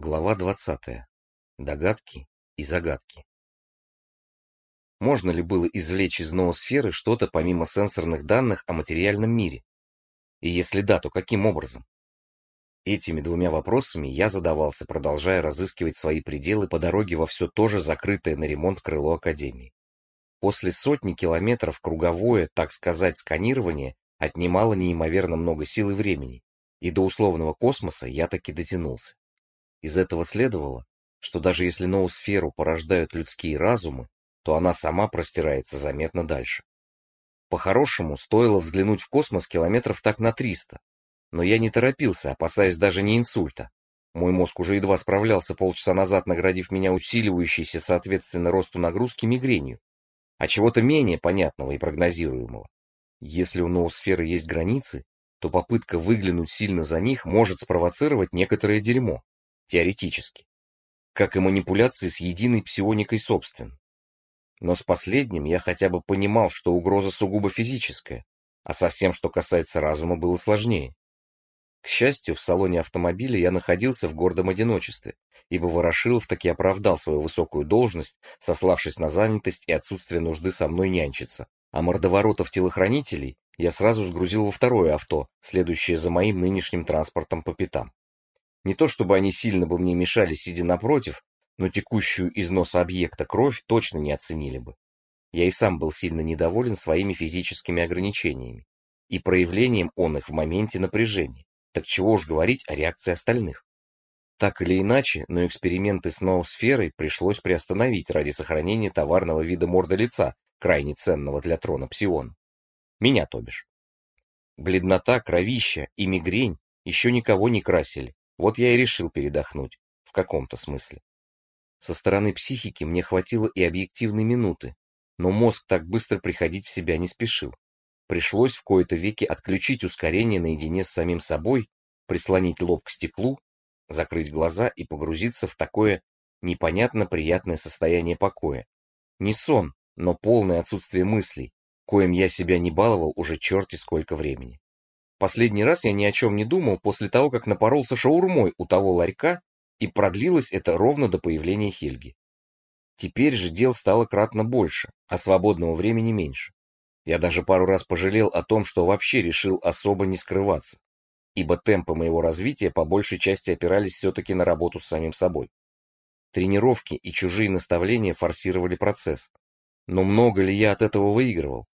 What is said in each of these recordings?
Глава 20. Догадки и загадки. Можно ли было извлечь из ноосферы что-то помимо сенсорных данных о материальном мире? И если да, то каким образом? Этими двумя вопросами я задавался, продолжая разыскивать свои пределы по дороге во все то же закрытое на ремонт крыло Академии. После сотни километров круговое, так сказать, сканирование отнимало неимоверно много сил и времени, и до условного космоса я таки дотянулся. Из этого следовало, что даже если ноосферу порождают людские разумы, то она сама простирается заметно дальше. По-хорошему, стоило взглянуть в космос километров так на 300, но я не торопился, опасаясь даже не инсульта. Мой мозг уже едва справлялся полчаса назад, наградив меня усиливающейся соответственно росту нагрузки мигренью, а чего-то менее понятного и прогнозируемого. Если у ноосферы есть границы, то попытка выглянуть сильно за них может спровоцировать некоторое дерьмо теоретически, как и манипуляции с единой псионикой собственно. Но с последним я хотя бы понимал, что угроза сугубо физическая, а со всем, что касается разума, было сложнее. К счастью, в салоне автомобиля я находился в гордом одиночестве, ибо Ворошилов таки оправдал свою высокую должность, сославшись на занятость и отсутствие нужды со мной нянчиться. А мордоворотов телохранителей я сразу сгрузил во второе авто, следующее за моим нынешним транспортом по пятам. Не то чтобы они сильно бы мне мешали, сидя напротив, но текущую из носа объекта кровь точно не оценили бы. Я и сам был сильно недоволен своими физическими ограничениями и проявлением он их в моменте напряжения. Так чего уж говорить о реакции остальных. Так или иначе, но эксперименты с ноосферой пришлось приостановить ради сохранения товарного вида морда лица, крайне ценного для трона псиона. Меня, то бишь. Бледнота, кровища и мигрень еще никого не красили, вот я и решил передохнуть, в каком-то смысле. Со стороны психики мне хватило и объективной минуты, но мозг так быстро приходить в себя не спешил. Пришлось в кои-то веки отключить ускорение наедине с самим собой, прислонить лоб к стеклу, закрыть глаза и погрузиться в такое непонятно приятное состояние покоя. Не сон, но полное отсутствие мыслей, коим я себя не баловал уже черти сколько времени. Последний раз я ни о чем не думал после того, как напоролся шаурмой у того ларька, и продлилось это ровно до появления Хельги. Теперь же дел стало кратно больше, а свободного времени меньше. Я даже пару раз пожалел о том, что вообще решил особо не скрываться, ибо темпы моего развития по большей части опирались все-таки на работу с самим собой. Тренировки и чужие наставления форсировали процесс. Но много ли я от этого выигрывал?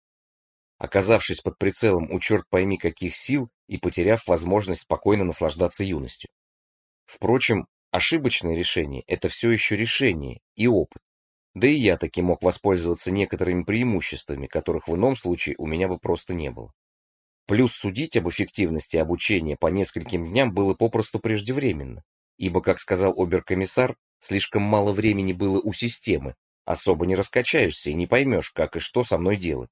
Оказавшись под прицелом у черт пойми каких сил и потеряв возможность спокойно наслаждаться юностью. Впрочем, ошибочное решение – это все еще решение и опыт. Да и я таки мог воспользоваться некоторыми преимуществами, которых в ином случае у меня бы просто не было. Плюс судить об эффективности обучения по нескольким дням было попросту преждевременно, ибо, как сказал оберкомиссар, слишком мало времени было у системы, особо не раскачаешься и не поймешь, как и что со мной делать.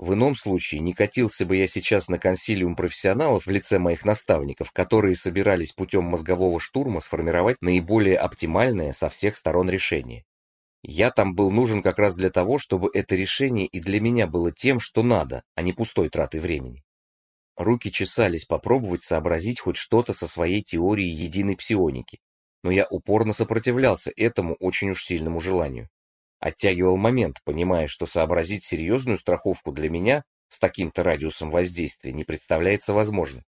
В ином случае не катился бы я сейчас на консилиум профессионалов в лице моих наставников, которые собирались путем мозгового штурма сформировать наиболее оптимальное со всех сторон решение. Я там был нужен как раз для того, чтобы это решение и для меня было тем, что надо, а не пустой тратой времени. Руки чесались попробовать сообразить хоть что-то со своей теорией единой псионики, но я упорно сопротивлялся этому очень уж сильному желанию. Оттягивал момент, понимая, что сообразить серьезную страховку для меня с таким-то радиусом воздействия не представляется возможным.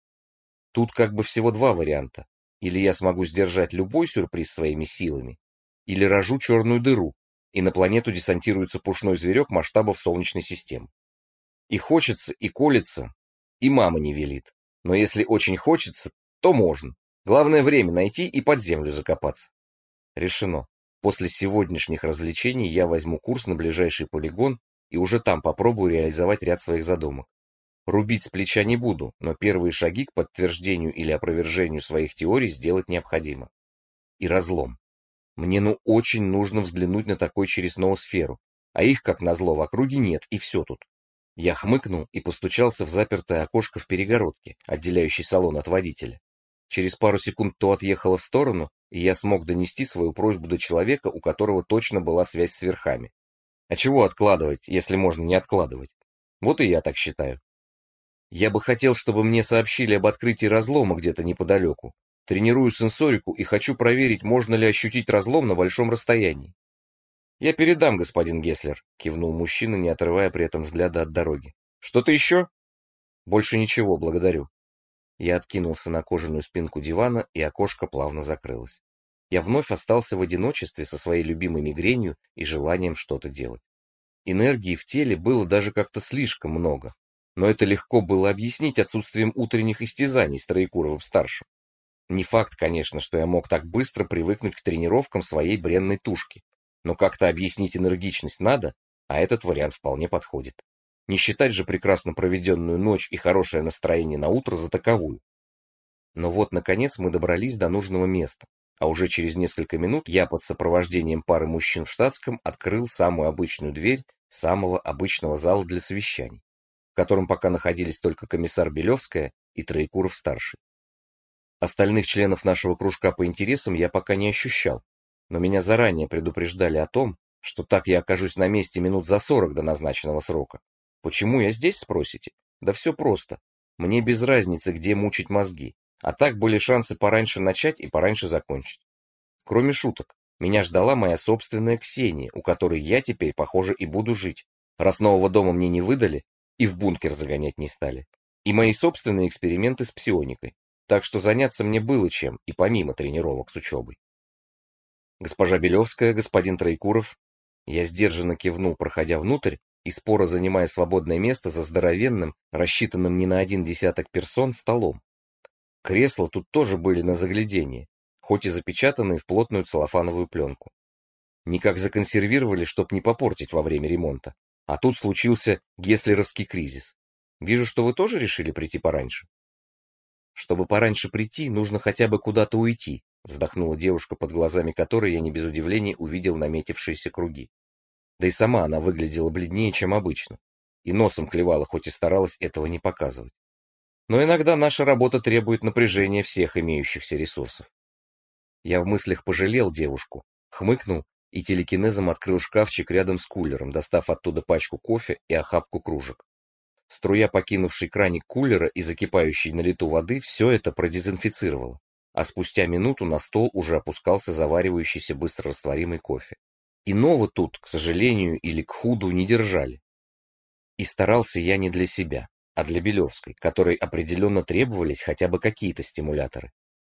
Тут как бы всего два варианта. Или я смогу сдержать любой сюрприз своими силами, или рожу черную дыру, и на планету десантируется пушной зверек масштабов Солнечной системы. И хочется, и колется, и мама не велит. Но если очень хочется, то можно. Главное время найти и под землю закопаться. Решено. После сегодняшних развлечений я возьму курс на ближайший полигон и уже там попробую реализовать ряд своих задумок. Рубить с плеча не буду, но первые шаги к подтверждению или опровержению своих теорий сделать необходимо. И разлом. Мне ну очень нужно взглянуть на такой через ноосферу, а их, как назло, в округе нет, и все тут. Я хмыкнул и постучался в запертое окошко в перегородке, отделяющей салон от водителя. Через пару секунд то отъехало в сторону, и я смог донести свою просьбу до человека, у которого точно была связь с верхами. А чего откладывать, если можно не откладывать? Вот и я так считаю. Я бы хотел, чтобы мне сообщили об открытии разлома где-то неподалеку, Тренирую сенсорику и хочу проверить, можно ли ощутить разлом на большом расстоянии. Я передам, господин Геслер, кивнул мужчина, не отрывая при этом взгляда от дороги. Что-то еще? Больше ничего, благодарю. Я откинулся на кожаную спинку дивана, и окошко плавно закрылось. Я вновь остался в одиночестве со своей любимой мигренью и желанием что-то делать. Энергии в теле было даже как-то слишком много, но это легко было объяснить отсутствием утренних истязаний с Троекуровым-старшим. Не факт, конечно, что я мог так быстро привыкнуть к тренировкам своей бренной тушки, но как-то объяснить энергичность надо, а этот вариант вполне подходит. Не считать же прекрасно проведенную ночь и хорошее настроение на утро за таковую. Но вот, наконец, мы добрались до нужного места, а уже через несколько минут я под сопровождением пары мужчин в штатском открыл самую обычную дверь самого обычного зала для совещаний, в котором пока находились только комиссар Белевская и Троекуров-старший. Остальных членов нашего кружка по интересам я пока не ощущал, но меня заранее предупреждали о том, что так я окажусь на месте минут за сорок до назначенного срока. Почему я здесь, спросите? Да все просто. Мне без разницы, где мучить мозги, а так были шансы пораньше начать и пораньше закончить. Кроме шуток, меня ждала моя собственная Ксения, у которой я теперь, похоже, и буду жить, раз нового дома мне не выдали и в бункер загонять не стали. И мои собственные эксперименты с псионикой так что заняться мне было чем, и помимо тренировок с учебой. Госпожа Белевская, господин Троекуров, я сдержанно кивнул, проходя внутрь, и споро занимая свободное место за здоровенным, рассчитанным не на один десяток персон, столом. Кресла тут тоже были на заглядение, хоть и запечатанные в плотную целлофановую пленку. Никак законсервировали, чтоб не попортить во время ремонта. А тут случился геслеровский кризис. Вижу, что вы тоже решили прийти пораньше. Чтобы пораньше прийти, нужно хотя бы куда-то уйти, вздохнула девушка, под глазами которой я не без удивления увидел наметившиеся круги. Да и сама она выглядела бледнее, чем обычно, и носом клевала, хоть и старалась этого не показывать. Но иногда наша работа требует напряжения всех имеющихся ресурсов. Я в мыслях пожалел девушку, хмыкнул и телекинезом открыл шкафчик рядом с кулером, достав оттуда пачку кофе и охапку кружек. Струя, покинувший краник кулера и закипающей на лету воды, все это продезинфицировало, а спустя минуту на стол уже опускался заваривающийся быстрорастворимый кофе. Иного тут, к сожалению или к худу, не держали. И старался я не для себя, а для Белевской, которой определенно требовались хотя бы какие-то стимуляторы.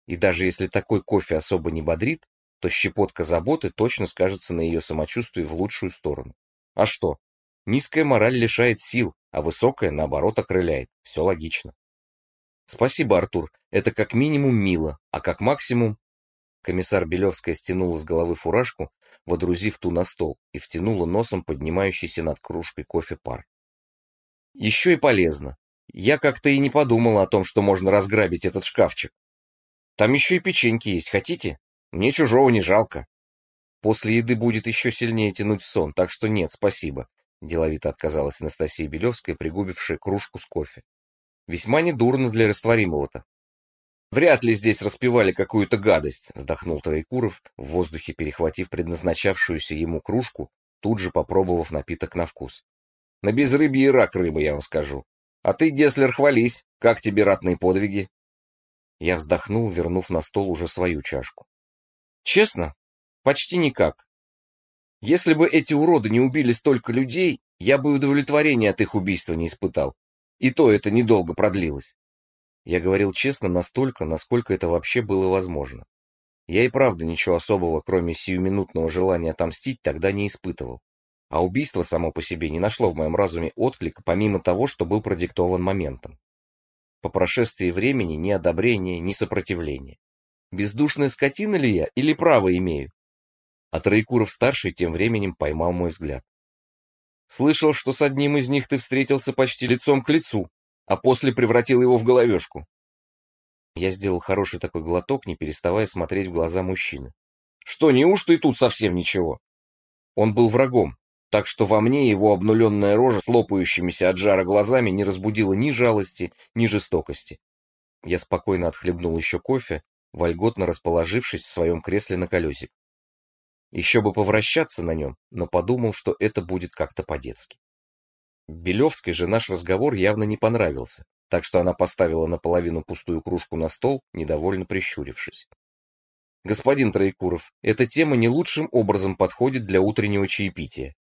И даже если такой кофе особо не бодрит, то щепотка заботы точно скажется на ее самочувствии в лучшую сторону. А что? Низкая мораль лишает сил, а высокая, наоборот, окрыляет. Все логично. Спасибо, Артур. Это как минимум мило, а как максимум... Комиссар Белевская стянула с головы фуражку, водрузив ту на стол, и втянула носом поднимающийся над кружкой кофе пар. Еще и полезно. Я как-то и не подумала о том, что можно разграбить этот шкафчик. Там еще и печеньки есть, хотите? Мне чужого не жалко. После еды будет еще сильнее тянуть в сон, так что нет, спасибо. Деловито отказалась Анастасия Белевская, пригубившая кружку с кофе. Весьма недурно для растворимого-то. Вряд ли здесь распивали какую-то гадость, вздохнул Троекуров, в воздухе перехватив предназначавшуюся ему кружку, тут же попробовав напиток на вкус. На безрыбье и рак рыбы, я вам скажу. А ты, Геслер, хвались. Как тебе ратные подвиги? Я вздохнул, вернув на стол уже свою чашку. Честно, почти никак. Если бы эти уроды не убили столько людей, я бы удовлетворения от их убийства не испытал. И то это недолго продлилось. Я говорил честно настолько, насколько это вообще было возможно. Я и правда ничего особого, кроме сиюминутного желания отомстить, тогда не испытывал. А убийство само по себе не нашло в моем разуме отклика, помимо того, что был продиктован моментом. По прошествии времени ни одобрения, ни сопротивления. Бездушная скотина ли я или право имею? А Троекуров-старший тем временем поймал мой взгляд. «Слышал, что с одним из них ты встретился почти лицом к лицу, а после превратил его в головешку». Я сделал хороший такой глоток, не переставая смотреть в глаза мужчины. «Что, неужто и тут совсем ничего?» Он был врагом, так что во мне его обнуленная рожа с лопающимися от жара глазами не разбудила ни жалости, ни жестокости. Я спокойно отхлебнул еще кофе, вольготно расположившись в своем кресле на колесик. Еще бы повращаться на нем, но подумал, что это будет как-то по-детски. Белевской же наш разговор явно не понравился, так что она поставила наполовину пустую кружку на стол, недовольно прищурившись. Господин Троекуров, эта тема не лучшим образом подходит для утреннего чаепития.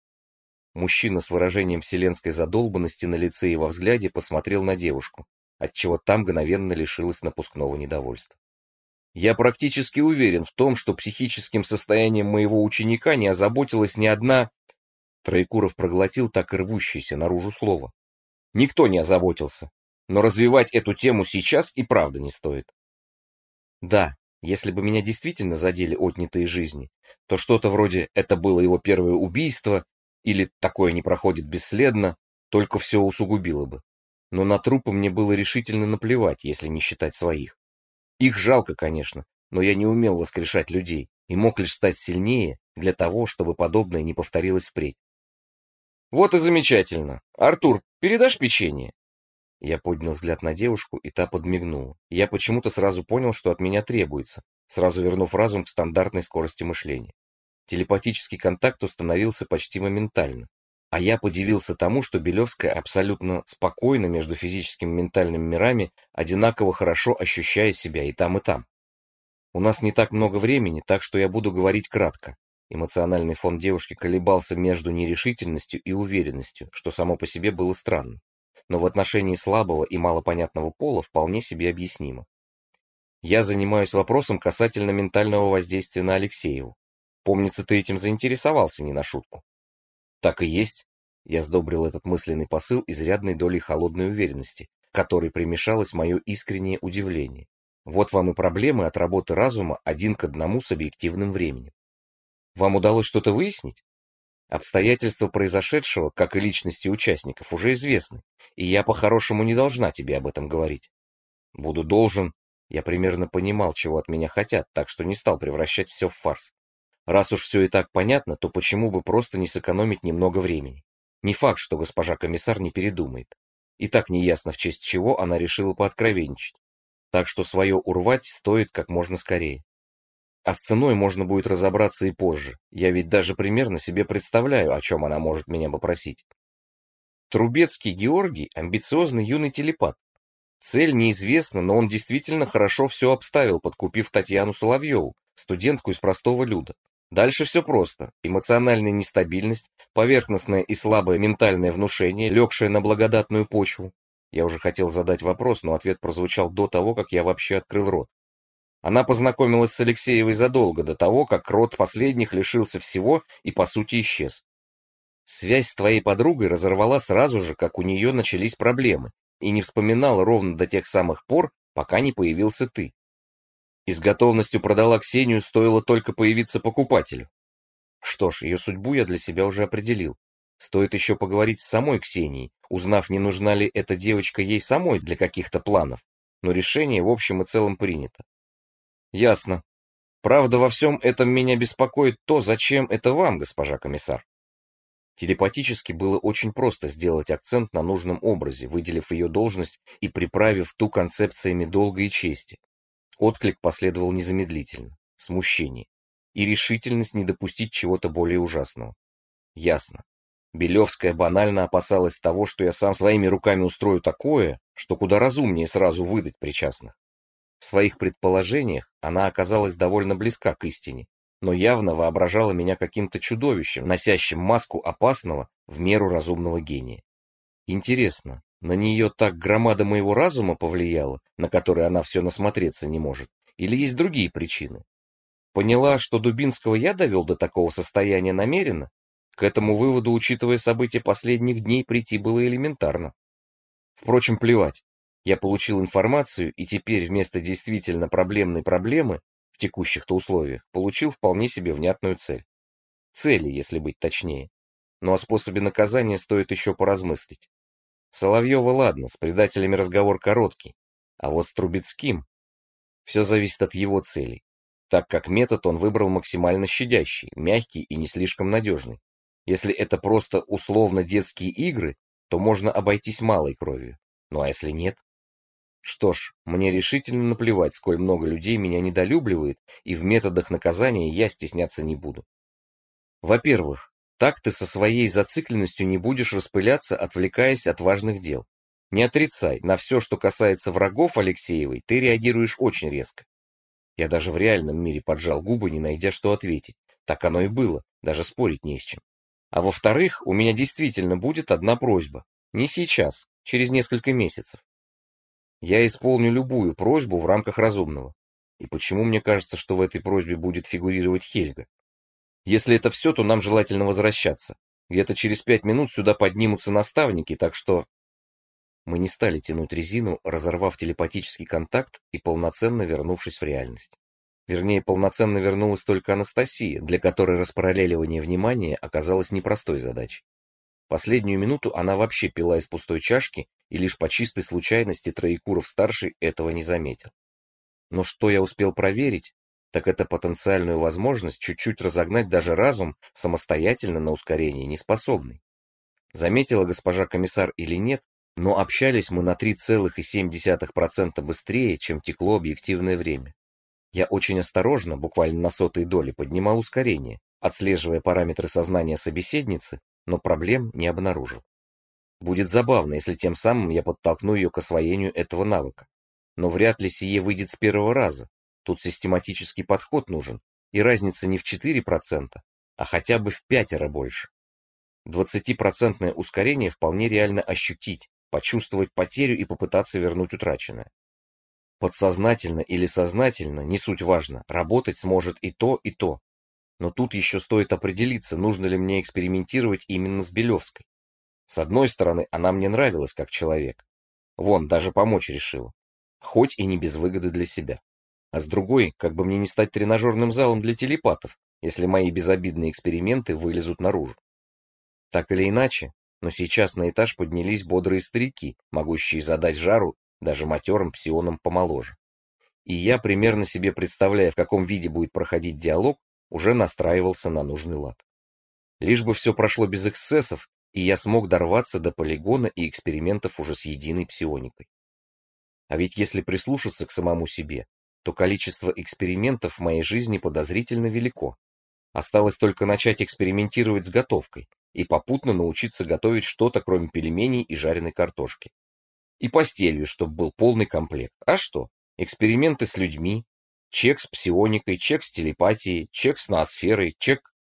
Мужчина с выражением вселенской задолбанности на лице и во взгляде посмотрел на девушку, отчего там мгновенно лишилась напускного недовольства. Я практически уверен в том, что психическим состоянием моего ученика не озаботилась ни одна... Троекуров проглотил так и рвущееся наружу слово. Никто не озаботился, но развивать эту тему сейчас и правда не стоит. Да, если бы меня действительно задели отнятые жизни, то что-то вроде «это было его первое убийство» или «такое не проходит бесследно» только все усугубило бы. Но на трупы мне было решительно наплевать, если не считать своих. Их жалко, конечно, но я не умел воскрешать людей и мог лишь стать сильнее для того, чтобы подобное не повторилось впредь. Вот и замечательно. Артур, передашь печенье? Я поднял взгляд на девушку, и та подмигнула. Я почему-то сразу понял, что от меня требуется, сразу вернув разум к стандартной скорости мышления. Телепатический контакт установился почти моментально. А я подивился тому, что Белевская абсолютно спокойно между физическим и ментальным мирами, одинаково хорошо ощущая себя и там, и там. У нас не так много времени, так что я буду говорить кратко. Эмоциональный фон девушки колебался между нерешительностью и уверенностью, что само по себе было странно. Но в отношении слабого и малопонятного пола вполне себе объяснимо. Я занимаюсь вопросом касательно ментального воздействия на Алексееву. Помнится, ты этим заинтересовался не на шутку. Так и есть. Я сдобрил этот мысленный посыл изрядной долей холодной уверенности, которой примешалось мое искреннее удивление. Вот вам и проблемы от работы разума один к одному с объективным временем. Вам удалось что-то выяснить? Обстоятельства произошедшего, как и личности участников, уже известны, и я по-хорошему не должна тебе об этом говорить. Буду должен. Я примерно понимал, чего от меня хотят, так что не стал превращать все в фарс. Раз уж все и так понятно, то почему бы просто не сэкономить немного времени? Не факт, что госпожа комиссар не передумает. И так неясно, в честь чего она решила пооткровенничать. Так что свое урвать стоит как можно скорее. А с ценой можно будет разобраться и позже. Я ведь даже примерно себе представляю, о чем она может меня попросить. Трубецкий Георгий – амбициозный юный телепат. Цель неизвестна, но он действительно хорошо все обставил, подкупив Татьяну Соловьеву, студентку из простого люда. Дальше все просто. Эмоциональная нестабильность, поверхностное и слабое ментальное внушение, легшее на благодатную почву. Я уже хотел задать вопрос, но ответ прозвучал до того, как я вообще открыл рот. Она познакомилась с Алексеевой задолго до того, как род последних лишился всего и, по сути, исчез. Связь с твоей подругой разорвала сразу же, как у нее начались проблемы, и не вспоминала ровно до тех самых пор, пока не появился ты и с готовностью продала Ксению, стоило только появиться покупателю. Что ж, ее судьбу я для себя уже определил. Стоит еще поговорить с самой Ксенией, узнав, не нужна ли эта девочка ей самой для каких-то планов. Но решение в общем и целом принято. Ясно. Правда, во всем этом меня беспокоит то, зачем это вам, госпожа комиссар. Телепатически было очень просто сделать акцент на нужном образе, выделив ее должность и приправив ту концепциями долга и чести. Отклик последовал незамедлительно, смущение и решительность не допустить чего-то более ужасного. Ясно. Белевская банально опасалась того, что я сам своими руками устрою такое, что куда разумнее сразу выдать причастных. Своих предположениях она оказалась довольно близка к истине, но явно воображала меня каким-то чудовищем, носящим маску опасного в меру разумного гения. Интересно, на нее так громада моего разума повлияла, на который она все насмотреться не может, или есть другие причины? Поняла, что Дубинского я довел до такого состояния намеренно? К этому выводу, учитывая события последних дней, прийти было элементарно. Впрочем, плевать. Я получил информацию, и теперь вместо действительно проблемной проблемы, в текущих-то условиях, получил вполне себе внятную цель. Цели, если быть точнее. Но о способе наказания стоит еще поразмыслить. Соловьева ладно, с предателями разговор короткий, а вот с Трубецким все зависит от его целей, так как метод он выбрал максимально щадящий, мягкий и не слишком надежный. Если это просто условно детские игры, то можно обойтись малой кровью. Ну а если нет? Что ж, мне решительно наплевать, сколь много людей меня недолюбливает, и в методах наказания я стесняться не буду. Во-первых, так ты со своей зацикленностью не будешь распыляться, отвлекаясь от важных дел. Не отрицай, на все, что касается врагов Алексеевой, ты реагируешь очень резко. Я даже в реальном мире поджал губы, не найдя что ответить. Так оно и было, даже спорить не с чем. А во-вторых, у меня действительно будет одна просьба. Не сейчас, через несколько месяцев. Я исполню любую просьбу в рамках разумного. И почему мне кажется, что в этой просьбе будет фигурировать Хельга? Если это все, то нам желательно возвращаться. Где-то через пять минут сюда поднимутся наставники, так что... Мы не стали тянуть резину, разорвав телепатический контакт и полноценно вернувшись в реальность. Вернее, полноценно вернулась только Анастасия, для которой распараллеливание внимания оказалось непростой задачей. Последнюю минуту она вообще пила из пустой чашки, и лишь по чистой случайности Троекуров-старший этого не заметил. Но что я успел проверить, так это потенциальную возможность чуть-чуть разогнать даже разум самостоятельно на ускорение неспособный. Заметила госпожа комиссар или нет, но общались мы на 3,7% быстрее, чем текло объективное время. Я очень осторожно, буквально на сотые доли, поднимал ускорение, отслеживая параметры сознания собеседницы, но проблем не обнаружил. Будет забавно, если тем самым я подтолкну ее к освоению этого навыка. Но вряд ли сие выйдет с первого раза, Тут систематический подход нужен, и разница не в 4%, а хотя бы в пятеро больше. 20% ускорение вполне реально ощутить, почувствовать потерю и попытаться вернуть утраченное. Подсознательно или сознательно, не суть важно, работать сможет и то, и то. Но тут еще стоит определиться, нужно ли мне экспериментировать именно с Белевской. С одной стороны, она мне нравилась как человек. Вон, даже помочь решила. Хоть и не без выгоды для себя а с другой, как бы мне не стать тренажерным залом для телепатов, если мои безобидные эксперименты вылезут наружу. Так или иначе, но сейчас на этаж поднялись бодрые старики, могущие задать жару даже матерым псионам помоложе. И я, примерно себе представляя, в каком виде будет проходить диалог, уже настраивался на нужный лад. Лишь бы все прошло без эксцессов, и я смог дорваться до полигона и экспериментов уже с единой псионикой. А ведь если прислушаться к самому себе, то количество экспериментов в моей жизни подозрительно велико. Осталось только начать экспериментировать с готовкой и попутно научиться готовить что-то, кроме пельменей и жареной картошки. И постелью, чтобы был полный комплект. А что? Эксперименты с людьми, чек с псионикой, чек с телепатией, чек с ноосферой, чек...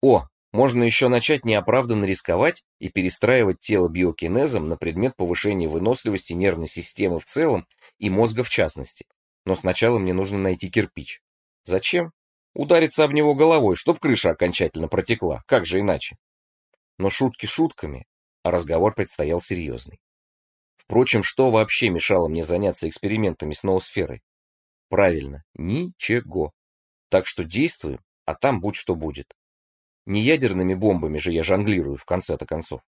О, можно еще начать неоправданно рисковать и перестраивать тело биокинезом на предмет повышения выносливости нервной системы в целом и мозга в частности. Но сначала мне нужно найти кирпич. Зачем? Удариться об него головой, чтоб крыша окончательно протекла. Как же иначе? Но шутки шутками, а разговор предстоял серьезный. Впрочем, что вообще мешало мне заняться экспериментами с ноосферой? Правильно, ничего. Так что действуем, а там будь что будет. Не ядерными бомбами же я жонглирую в конце-то концов.